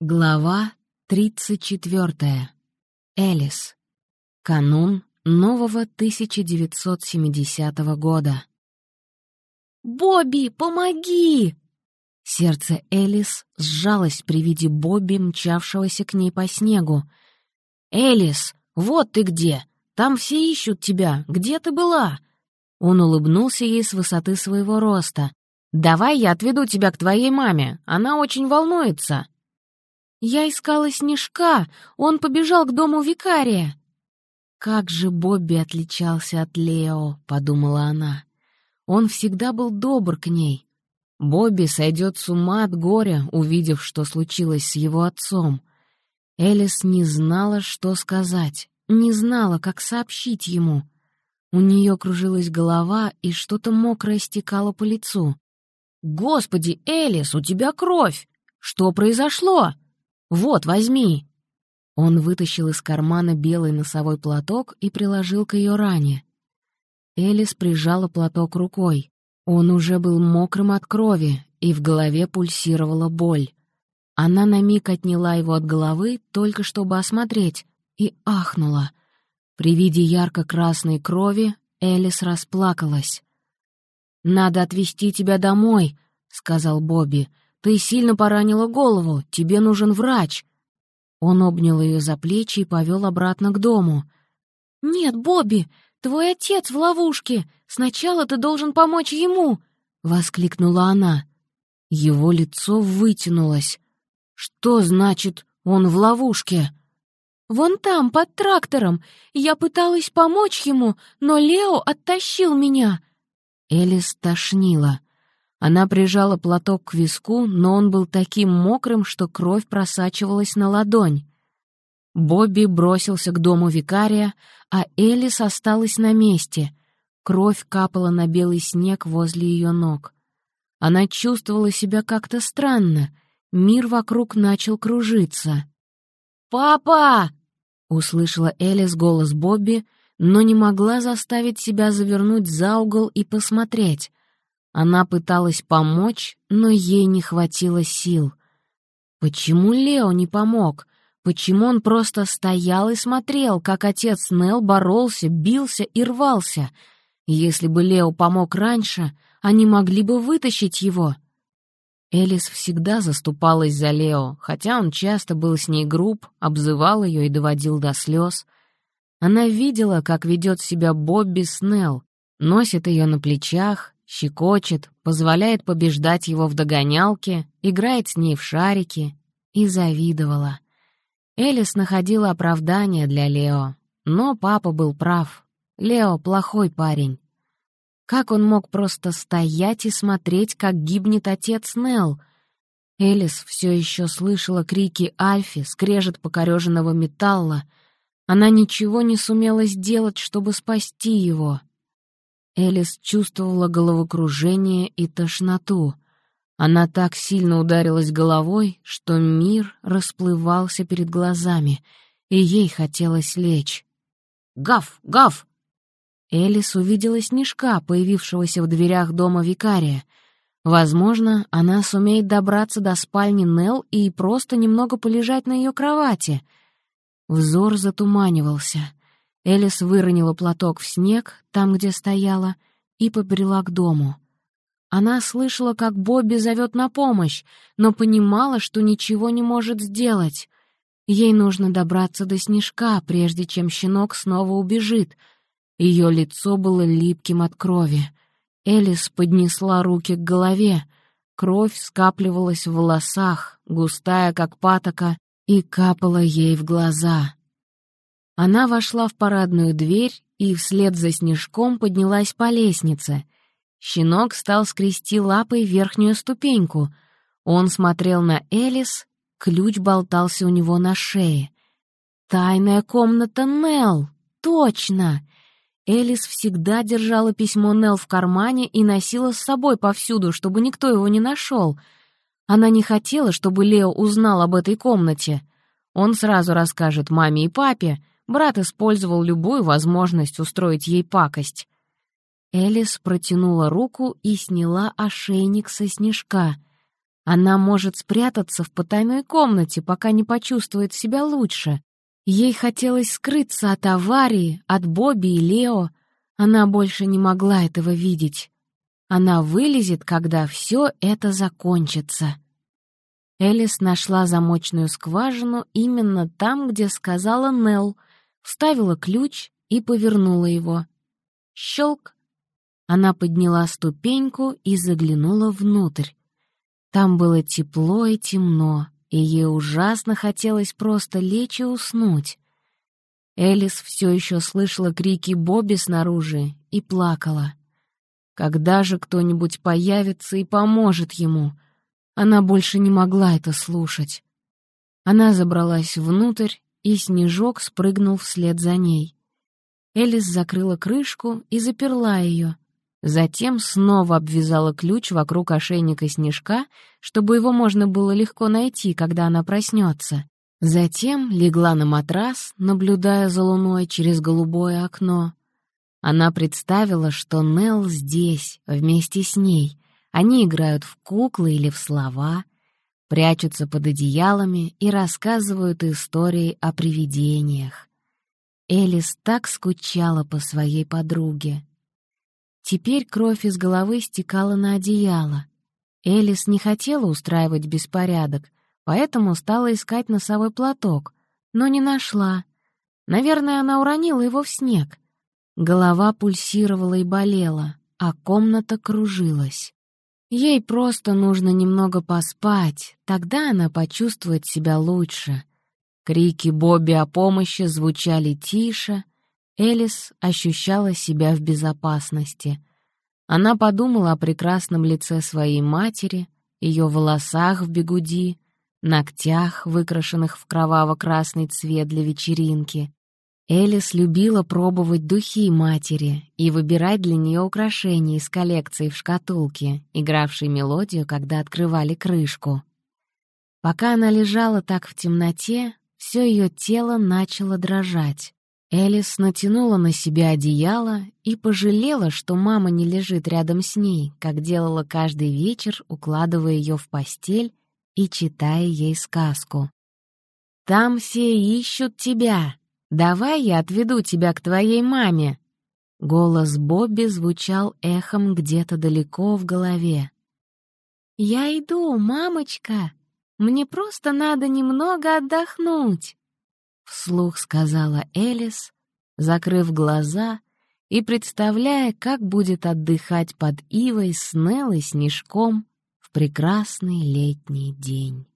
Глава 34. Элис. Канун нового 1970 года. «Бобби, помоги!» Сердце Элис сжалось при виде Бобби, мчавшегося к ней по снегу. «Элис, вот ты где! Там все ищут тебя! Где ты была?» Он улыбнулся ей с высоты своего роста. «Давай я отведу тебя к твоей маме, она очень волнуется!» «Я искала снежка, он побежал к дому викария». «Как же Бобби отличался от Лео», — подумала она. «Он всегда был добр к ней. Бобби сойдет с ума от горя, увидев, что случилось с его отцом. Элис не знала, что сказать, не знала, как сообщить ему. У нее кружилась голова, и что-то мокрое стекало по лицу. «Господи, Элис, у тебя кровь! Что произошло?» «Вот, возьми!» Он вытащил из кармана белый носовой платок и приложил к ее ране. Элис прижала платок рукой. Он уже был мокрым от крови, и в голове пульсировала боль. Она на миг отняла его от головы, только чтобы осмотреть, и ахнула. При виде ярко-красной крови Элис расплакалась. «Надо отвезти тебя домой», — сказал Бобби. Ты сильно поранила голову, тебе нужен врач». Он обнял ее за плечи и повел обратно к дому. «Нет, Бобби, твой отец в ловушке. Сначала ты должен помочь ему!» — воскликнула она. Его лицо вытянулось. «Что значит он в ловушке?» «Вон там, под трактором. Я пыталась помочь ему, но Лео оттащил меня». Элис тошнила. Она прижала платок к виску, но он был таким мокрым, что кровь просачивалась на ладонь. Бобби бросился к дому викария, а Элис осталась на месте. Кровь капала на белый снег возле ее ног. Она чувствовала себя как-то странно. Мир вокруг начал кружиться. «Папа!» — услышала Элис голос Бобби, но не могла заставить себя завернуть за угол и посмотреть. Она пыталась помочь, но ей не хватило сил. Почему Лео не помог? Почему он просто стоял и смотрел, как отец Нел боролся, бился и рвался? Если бы Лео помог раньше, они могли бы вытащить его. Элис всегда заступалась за Лео, хотя он часто был с ней груб, обзывал ее и доводил до слез. Она видела, как ведет себя Бобби Снелл, носит ее на плечах, щекочет, позволяет побеждать его в догонялке, играет с ней в шарики, и завидовала. Элис находила оправдание для Лео, но папа был прав. Лео — плохой парень. Как он мог просто стоять и смотреть, как гибнет отец Нелл? Элис все еще слышала крики Альфи, скрежет покореженного металла. Она ничего не сумела сделать, чтобы спасти его. Элис чувствовала головокружение и тошноту. Она так сильно ударилась головой, что мир расплывался перед глазами, и ей хотелось лечь. «Гав! Гав!» Элис увидела снежка, появившегося в дверях дома викария. Возможно, она сумеет добраться до спальни Нел и просто немного полежать на ее кровати. Взор затуманивался — Элис выронила платок в снег, там, где стояла, и побрела к дому. Она слышала, как Бобби зовет на помощь, но понимала, что ничего не может сделать. Ей нужно добраться до снежка, прежде чем щенок снова убежит. Ее лицо было липким от крови. Элис поднесла руки к голове. Кровь скапливалась в волосах, густая, как патока, и капала ей в глаза. Она вошла в парадную дверь и вслед за снежком поднялась по лестнице. Щенок стал скрести лапой верхнюю ступеньку. Он смотрел на Элис, ключ болтался у него на шее. «Тайная комната Нелл! Точно!» Элис всегда держала письмо Нелл в кармане и носила с собой повсюду, чтобы никто его не нашел. Она не хотела, чтобы Лео узнал об этой комнате. Он сразу расскажет маме и папе, Брат использовал любую возможность устроить ей пакость. Элис протянула руку и сняла ошейник со снежка. Она может спрятаться в потайной комнате, пока не почувствует себя лучше. Ей хотелось скрыться от аварии, от Бобби и Лео. Она больше не могла этого видеть. Она вылезет, когда все это закончится. Элис нашла замочную скважину именно там, где сказала Нелл, вставила ключ и повернула его. Щелк! Она подняла ступеньку и заглянула внутрь. Там было тепло и темно, и ей ужасно хотелось просто лечь и уснуть. Элис все еще слышала крики Бобби снаружи и плакала. Когда же кто-нибудь появится и поможет ему? Она больше не могла это слушать. Она забралась внутрь, и снежок спрыгнул вслед за ней. Элис закрыла крышку и заперла ее. Затем снова обвязала ключ вокруг ошейника снежка, чтобы его можно было легко найти, когда она проснется. Затем легла на матрас, наблюдая за луной через голубое окно. Она представила, что Нелл здесь, вместе с ней. Они играют в куклы или в слова, прячутся под одеялами и рассказывают истории о привидениях. Элис так скучала по своей подруге. Теперь кровь из головы стекала на одеяло. Элис не хотела устраивать беспорядок, поэтому стала искать носовой платок, но не нашла. Наверное, она уронила его в снег — Голова пульсировала и болела, а комната кружилась. Ей просто нужно немного поспать, тогда она почувствует себя лучше. Крики Бобби о помощи звучали тише, Элис ощущала себя в безопасности. Она подумала о прекрасном лице своей матери, ее волосах в бегуди, ногтях, выкрашенных в кроваво-красный цвет для вечеринки, Элис любила пробовать духи матери и выбирать для нее украшения из коллекции в шкатулке, игравшей мелодию, когда открывали крышку. Пока она лежала так в темноте, все ее тело начало дрожать. Элис натянула на себя одеяло и пожалела, что мама не лежит рядом с ней, как делала каждый вечер, укладывая ее в постель и читая ей сказку. «Там все ищут тебя», Давай я отведу тебя к твоей маме». Голос Бобби звучал эхом где-то далеко в голове. «Я иду, мамочка. Мне просто надо немного отдохнуть», — вслух сказала Элис, закрыв глаза и представляя, как будет отдыхать под ивой с Неллой Снежком в прекрасный летний день.